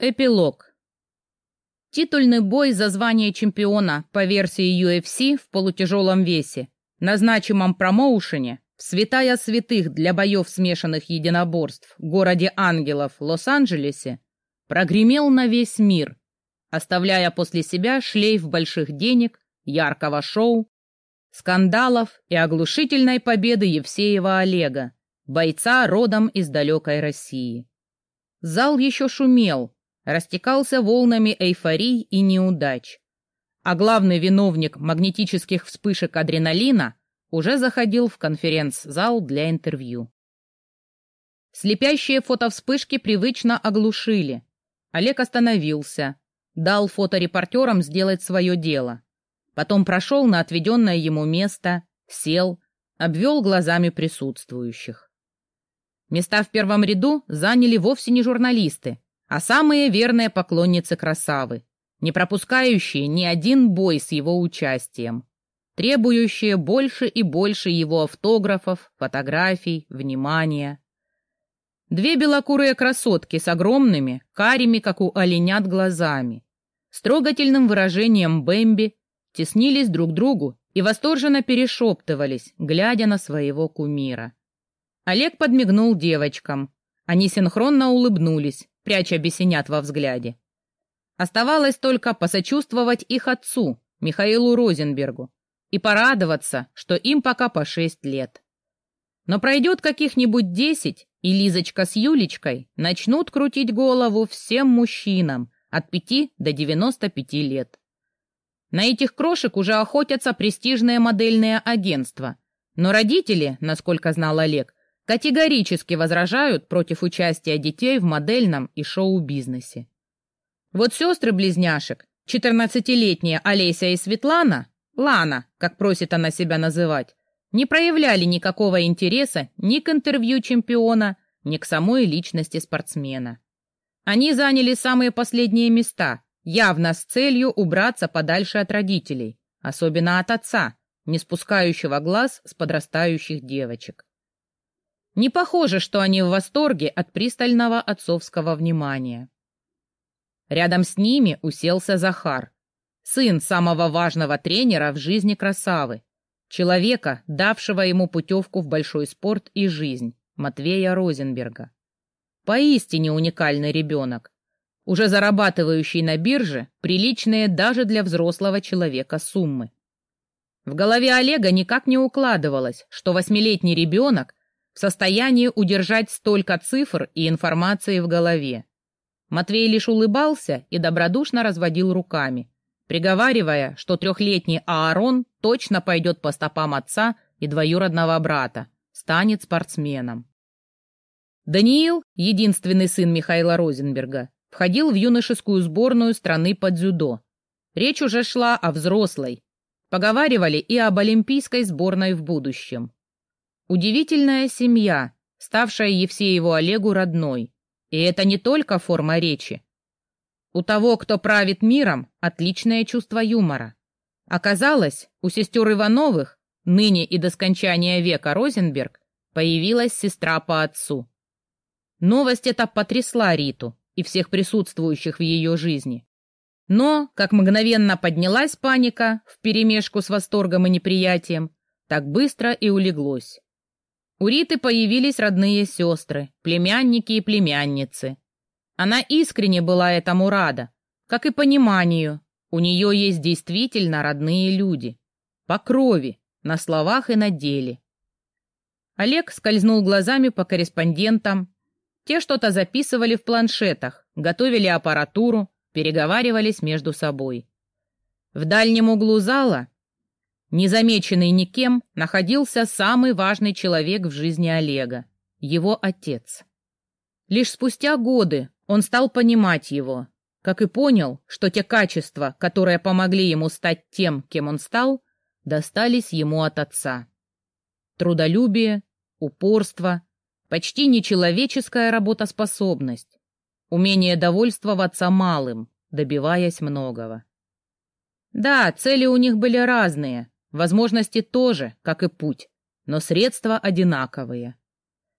Эпилог. Титульный бой за звание чемпиона по версии UFC в полутяжелом весе, назначимом промоушене, в святая святых для боев смешанных единоборств в городе ангелов Лос-Анджелесе, прогремел на весь мир, оставляя после себя шлейф больших денег, яркого шоу, скандалов и оглушительной победы Евсеева Олега, бойца родом из далекой России. Зал еще шумел, растекался волнами эйфорий и неудач. А главный виновник магнетических вспышек адреналина уже заходил в конференц-зал для интервью. Слепящие фотовспышки привычно оглушили. Олег остановился, дал фоторепортерам сделать свое дело. Потом прошел на отведенное ему место, сел, обвел глазами присутствующих. Места в первом ряду заняли вовсе не журналисты, а самые верные поклонницы красавы, не пропускающие ни один бой с его участием, требующие больше и больше его автографов, фотографий, внимания. Две белокурые красотки с огромными, карими, как у оленят, глазами, с трогательным выражением Бэмби, теснились друг к другу и восторженно перешептывались, глядя на своего кумира. Олег подмигнул девочкам. Они синхронно улыбнулись, пряча бесенят во взгляде. Оставалось только посочувствовать их отцу, Михаилу Розенбергу, и порадоваться, что им пока по шесть лет. Но пройдет каких-нибудь десять, и Лизочка с Юлечкой начнут крутить голову всем мужчинам от пяти до девяносто пяти лет. На этих крошек уже охотятся престижные модельные агентства, но родители, насколько знал Олег, категорически возражают против участия детей в модельном и шоу-бизнесе. Вот сестры-близняшек, 14-летние Олеся и Светлана, Лана, как просит она себя называть, не проявляли никакого интереса ни к интервью чемпиона, ни к самой личности спортсмена. Они заняли самые последние места, явно с целью убраться подальше от родителей, особенно от отца, не спускающего глаз с подрастающих девочек. Не похоже, что они в восторге от пристального отцовского внимания. Рядом с ними уселся Захар, сын самого важного тренера в жизни красавы, человека, давшего ему путевку в большой спорт и жизнь, Матвея Розенберга. Поистине уникальный ребенок, уже зарабатывающий на бирже приличные даже для взрослого человека суммы. В голове Олега никак не укладывалось, что восьмилетний ребенок в состоянии удержать столько цифр и информации в голове. Матвей лишь улыбался и добродушно разводил руками, приговаривая, что трехлетний Аарон точно пойдет по стопам отца и двоюродного брата, станет спортсменом. Даниил, единственный сын Михаила Розенберга, входил в юношескую сборную страны по дзюдо. Речь уже шла о взрослой. Поговаривали и об олимпийской сборной в будущем. Удивительная семья, ставшая Евсееву Олегу родной. И это не только форма речи. У того, кто правит миром, отличное чувство юмора. Оказалось, у сестер Ивановых, ныне и до скончания века Розенберг, появилась сестра по отцу. Новость эта потрясла Риту и всех присутствующих в ее жизни. Но, как мгновенно поднялась паника вперемешку с восторгом и неприятием, так быстро и улеглось. У Риты появились родные сестры, племянники и племянницы. Она искренне была этому рада, как и пониманию. У нее есть действительно родные люди. По крови, на словах и на деле. Олег скользнул глазами по корреспондентам. Те что-то записывали в планшетах, готовили аппаратуру, переговаривались между собой. В дальнем углу зала Незамеченный никем находился самый важный человек в жизни Олега — его отец. Лишь спустя годы он стал понимать его, как и понял, что те качества, которые помогли ему стать тем, кем он стал, достались ему от отца. Трудолюбие, упорство, почти нечеловеческая работоспособность, умение довольствоваться малым, добиваясь многого. Да, цели у них были разные, Возможности тоже, как и путь, но средства одинаковые.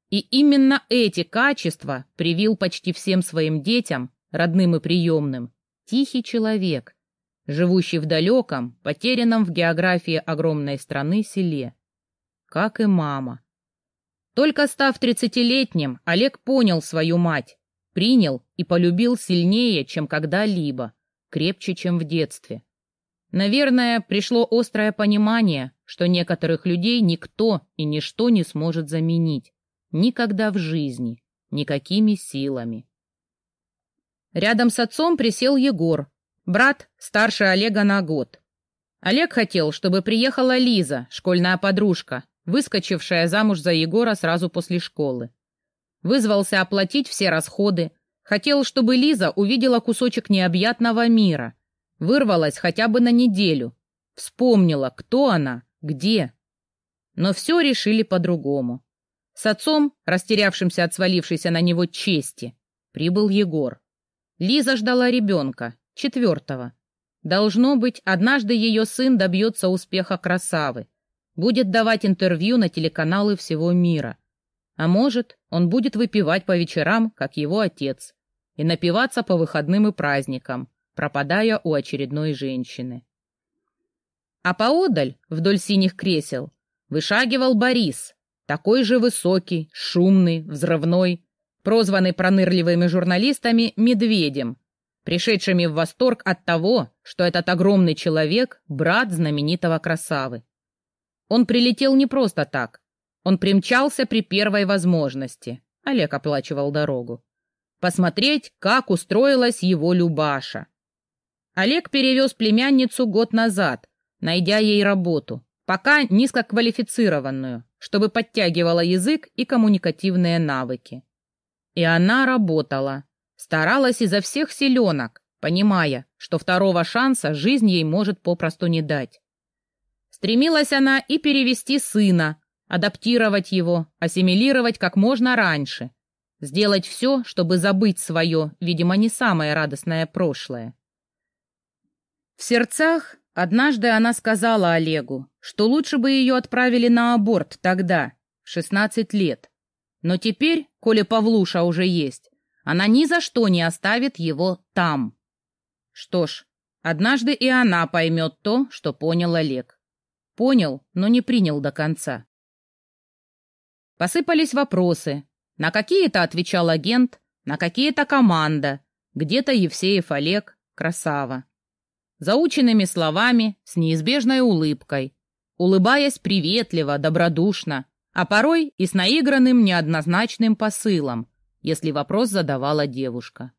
И именно эти качества привил почти всем своим детям родным и приемным, тихий человек, живущий в далеком, потерянном в географии огромной страны селе. Как и мама. Только став тридцатилетним, Олег понял свою мать, принял и полюбил сильнее, чем когда-либо, крепче, чем в детстве. Наверное, пришло острое понимание, что некоторых людей никто и ничто не сможет заменить. Никогда в жизни, никакими силами. Рядом с отцом присел Егор, брат старше Олега на год. Олег хотел, чтобы приехала Лиза, школьная подружка, выскочившая замуж за Егора сразу после школы. Вызвался оплатить все расходы, хотел, чтобы Лиза увидела кусочек необъятного мира, Вырвалась хотя бы на неделю. Вспомнила, кто она, где. Но все решили по-другому. С отцом, растерявшимся от свалившейся на него чести, прибыл Егор. Лиза ждала ребенка, четвертого. Должно быть, однажды ее сын добьется успеха красавы, будет давать интервью на телеканалы всего мира. А может, он будет выпивать по вечерам, как его отец, и напиваться по выходным и праздникам, пропадая у очередной женщины. А поодаль, вдоль синих кресел, вышагивал Борис, такой же высокий, шумный, взрывной, прозванный пронырливыми журналистами «медведем», пришедшими в восторг от того, что этот огромный человек — брат знаменитого красавы. Он прилетел не просто так. Он примчался при первой возможности. Олег оплачивал дорогу. Посмотреть, как устроилась его Любаша. Олег перевез племянницу год назад, найдя ей работу, пока низкоквалифицированную, чтобы подтягивала язык и коммуникативные навыки. И она работала, старалась изо всех силенок, понимая, что второго шанса жизнь ей может попросту не дать. Стремилась она и перевести сына, адаптировать его, ассимилировать как можно раньше, сделать все, чтобы забыть свое, видимо, не самое радостное прошлое. В сердцах однажды она сказала Олегу, что лучше бы ее отправили на аборт тогда, в 16 лет. Но теперь, коли Павлуша уже есть, она ни за что не оставит его там. Что ж, однажды и она поймет то, что понял Олег. Понял, но не принял до конца. Посыпались вопросы. На какие-то отвечал агент, на какие-то команда. Где-то Евсеев Олег, красава заученными словами, с неизбежной улыбкой, улыбаясь приветливо, добродушно, а порой и с наигранным неоднозначным посылом, если вопрос задавала девушка.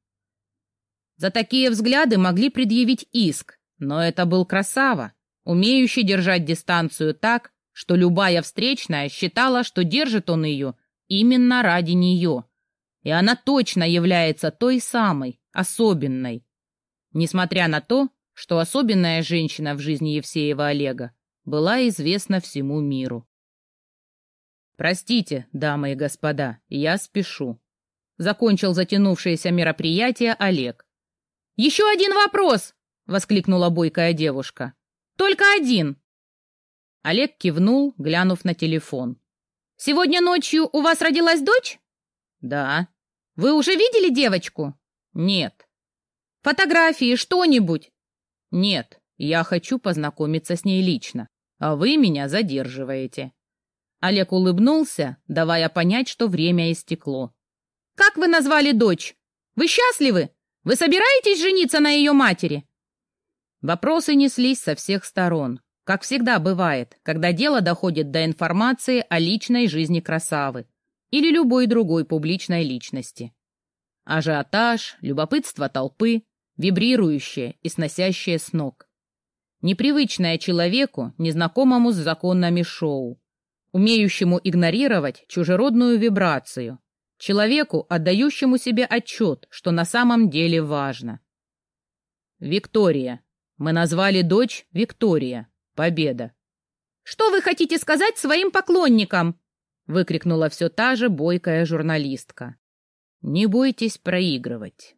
За такие взгляды могли предъявить иск, но это был красава, умеющий держать дистанцию так, что любая встречная считала, что держит он ее именно ради нее, и она точно является той самой, особенной. Несмотря на то, что особенная женщина в жизни Евсеева Олега была известна всему миру. «Простите, дамы и господа, я спешу», — закончил затянувшееся мероприятие Олег. «Еще один вопрос!» — воскликнула бойкая девушка. «Только один!» Олег кивнул, глянув на телефон. «Сегодня ночью у вас родилась дочь?» «Да». «Вы уже видели девочку?» «Нет». «Фотографии, что-нибудь?» «Нет, я хочу познакомиться с ней лично, а вы меня задерживаете». Олег улыбнулся, давая понять, что время истекло. «Как вы назвали дочь? Вы счастливы? Вы собираетесь жениться на ее матери?» Вопросы неслись со всех сторон, как всегда бывает, когда дело доходит до информации о личной жизни красавы или любой другой публичной личности. Ажиотаж, любопытство толпы, вибрирующее и сносящее с ног. Непривычное человеку, незнакомому с законами шоу, умеющему игнорировать чужеродную вибрацию, человеку, отдающему себе отчет, что на самом деле важно. Виктория. Мы назвали дочь Виктория. Победа. «Что вы хотите сказать своим поклонникам?» выкрикнула все та же бойкая журналистка. «Не бойтесь проигрывать.